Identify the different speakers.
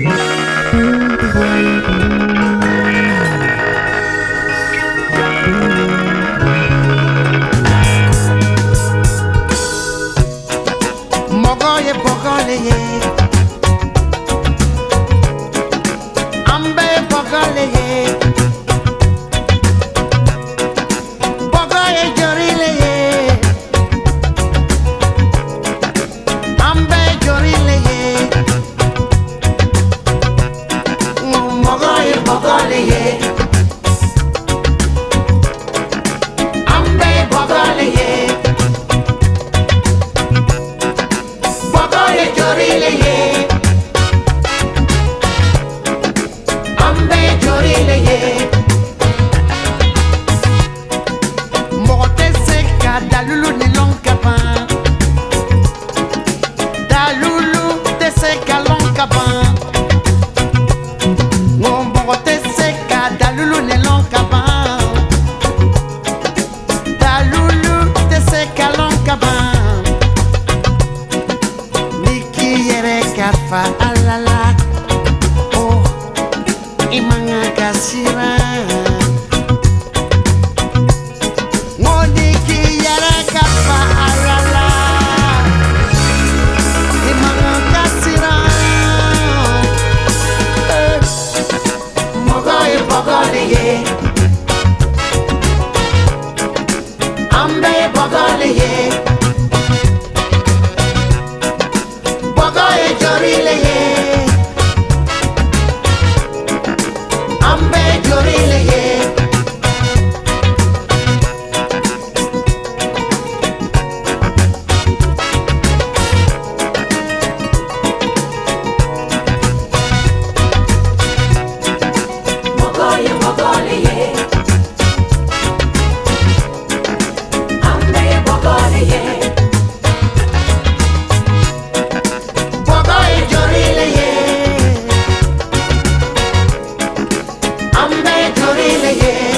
Speaker 1: सकते हैं I'm Ambe pagaleye fa alala oh imanga kasira. Ngodiki yara kafa alala imanga kasira. Eh, Mogoi bogolige ambe bogolige in the air.